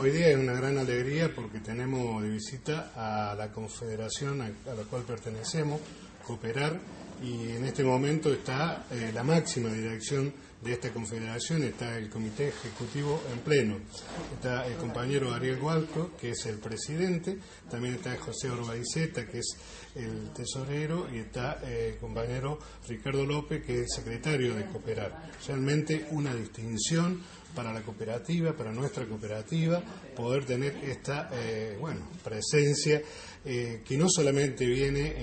hoy día es una gran alegría porque tenemos de visita a la confederación a, la cual pertenecemos, Cooperar, y en este momento está eh, la máxima dirección de esta confederación, está el comité ejecutivo en pleno. Está el compañero Ariel Gualco, que es el presidente, también está José Orbaiceta, que es el tesorero, y está eh, el compañero Ricardo López, que es el secretario de Cooperar. Realmente una distinción para la cooperativa, para nuestra cooperativa, poder tener esta eh, bueno, presencia eh, que no solamente viene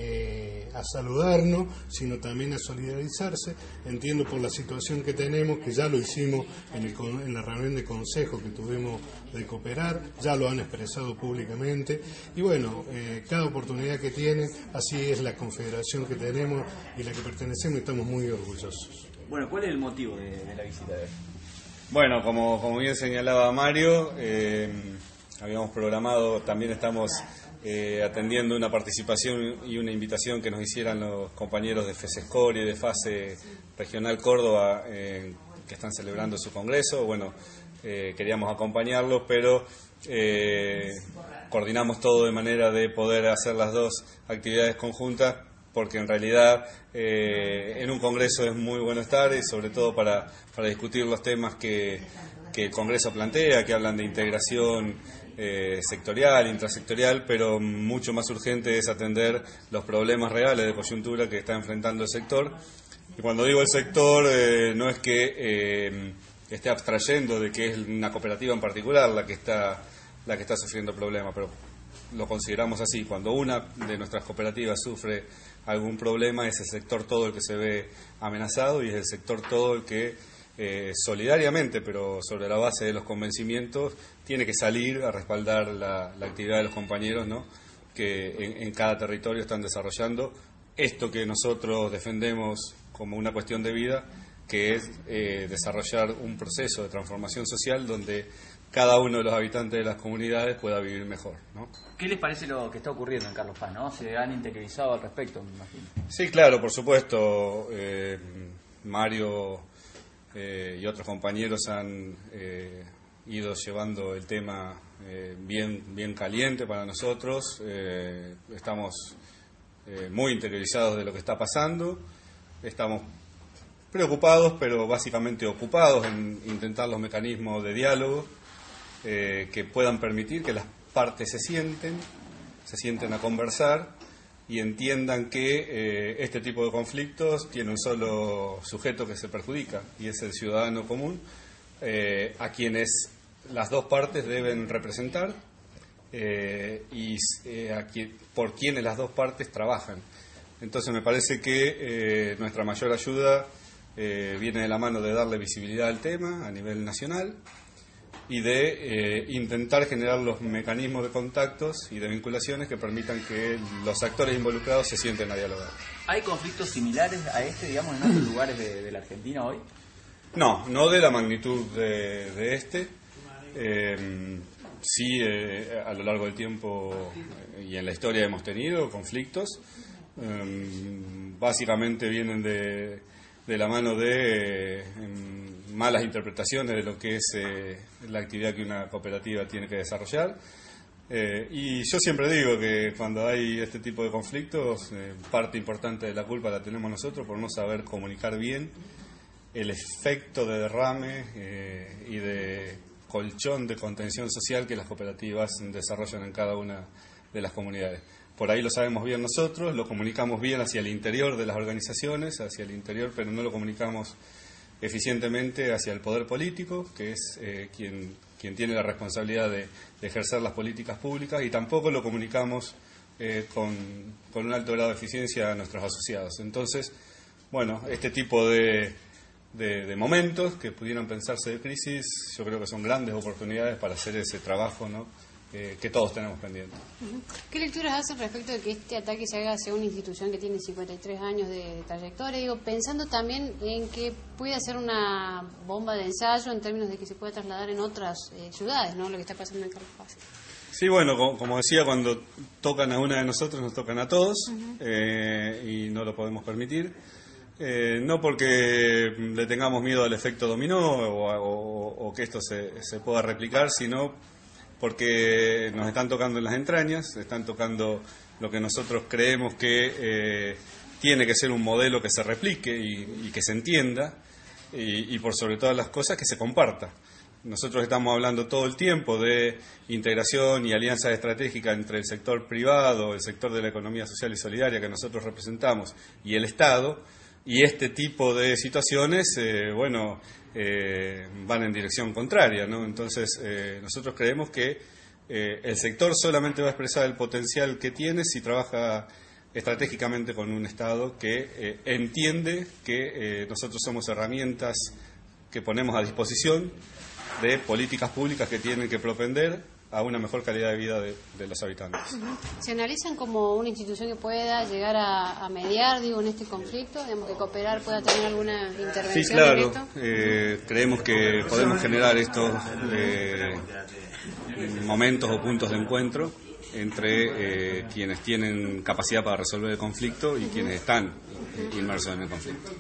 a saludarnos, sino también a solidarizarse. Entiendo por la situación que tenemos, que ya lo hicimos en, en la reunión de consejo que tuvimos de cooperar, ya lo han expresado públicamente. Y bueno, cada oportunidad que tienen, así es la confederación que tenemos y la que pertenecemos, estamos muy orgullosos. Bueno, ¿cuál es el motivo de, de la visita de bueno, como, como bien señalaba Mario, eh, habíamos programado, también estamos eh, atendiendo una participación y una invitación que nos hicieran los compañeros de FESESCOR y de FASE Regional Córdoba, eh, que están celebrando su congreso. Bueno, queríamos acompañarlos, pero coordinamos todo de manera de poder hacer las dos actividades conjuntas porque en realidad eh, en un Congreso es muy bueno estar y sobre todo para, para discutir los temas que, el Congreso plantea, que hablan de integración eh, sectorial, intrasectorial, pero mucho más urgente es atender los problemas reales de coyuntura que está enfrentando el sector. Y cuando digo el sector, eh, no es que esté abstrayendo de que es una cooperativa en particular la que está, la que está sufriendo problemas, pero lo consideramos así. Cuando una de nuestras cooperativas sufre algún problema, es el sector todo el que se ve amenazado y es el sector todo el que eh, solidariamente, pero sobre la base de los convencimientos, tiene que salir a respaldar la, actividad de los compañeros ¿no? que en, cada territorio están desarrollando esto que nosotros defendemos como una cuestión de vida, que es eh, desarrollar un proceso de transformación social donde cada uno de los habitantes de las comunidades pueda vivir mejor. ¿no? ¿Qué les parece lo que está ocurriendo en Carlos Paz? ¿no? ¿Se han interiorizado al respecto, me imagino? Sí, claro, por supuesto. Eh, Mario eh, y otros compañeros han eh, ido llevando el tema bien, bien caliente para nosotros. estamos muy interiorizados de lo que está pasando. Estamos preocupados, pero básicamente ocupados en intentar los mecanismos de diálogo eh, que puedan permitir que las partes se sienten, se sienten a conversar y entiendan que eh, este tipo de conflictos tiene un solo sujeto que se perjudica y es el ciudadano común, eh, a quienes las dos partes deben representar y por quienes las dos partes trabajan. Entonces me parece que nuestra mayor ayuda viene de la mano de darle visibilidad al tema a nivel nacional, y de eh, intentar generar los mecanismos de contactos y de vinculaciones que permitan que los actores involucrados se sienten a dialogar. ¿Hay conflictos similares a este, digamos, en otros lugares de, la Argentina hoy? No, no de la magnitud de, este. Eh, sí, eh, a lo largo del tiempo y en la historia hemos tenido conflictos. básicamente vienen de, de la mano de malas interpretaciones de lo que es eh, la actividad que una cooperativa tiene que desarrollar. Eh, y yo siempre digo que cuando hay este tipo de conflictos, eh, parte importante de la culpa la tenemos nosotros por no saber comunicar bien el efecto de derrame y de colchón de contención social que las cooperativas desarrollan en cada una de las comunidades. Por ahí lo sabemos bien nosotros, lo comunicamos bien hacia el interior de las organizaciones, hacia el interior, pero no lo comunicamos eficientemente hacia el poder político, que es eh, quien, quien tiene la responsabilidad de, ejercer las políticas públicas, y tampoco lo comunicamos eh, con, con, un alto grado de eficiencia a nuestros asociados. Entonces, bueno, este tipo de, de, momentos que pudieran pensarse de crisis, yo creo que son grandes oportunidades para hacer ese trabajo, ¿no? Que todos tenemos pendiente. ¿Qué lecturas hacen respecto de que este ataque se haga hacia una institución que tiene 53 años de trayectoria? Digo, pensando también en que puede ser una bomba de ensayo en términos de que se pueda trasladar en otras eh, ciudades, ¿no? Lo que está pasando en Carlos Paz. Sí, bueno, como, decía, cuando tocan a una de nosotros, nos tocan a todos eh, y no lo podemos permitir. Eh, no porque le tengamos miedo al efecto dominó o, que esto se, se pueda replicar, sino porque nos están tocando en las entrañas, están tocando lo que nosotros creemos que eh, tiene que ser un modelo que se replique y, que se entienda y, por sobre todas las cosas que se comparta. Nosotros estamos hablando todo el tiempo de integración y alianza estratégica entre el sector privado, el sector de la economía social y solidaria que nosotros representamos y el Estado, y este tipo de situaciones, eh, bueno, eh, van en dirección contraria, ¿no? Entonces, eh, nosotros creemos que el sector solamente va a expresar el potencial que tiene si trabaja estratégicamente con un Estado que entiende que nosotros somos herramientas que ponemos a disposición de políticas públicas que tienen que propender a una mejor calidad de vida de, los habitantes. ¿Se analizan como una institución que pueda llegar a, mediar, digo, en este conflicto? Digamos, que cooperar pueda tener alguna intervención Sí, claro. Eh, creemos que podemos generar estos eh, momentos o puntos de encuentro entre eh, quienes tienen capacidad para resolver el conflicto y quienes están inmersos en el conflicto.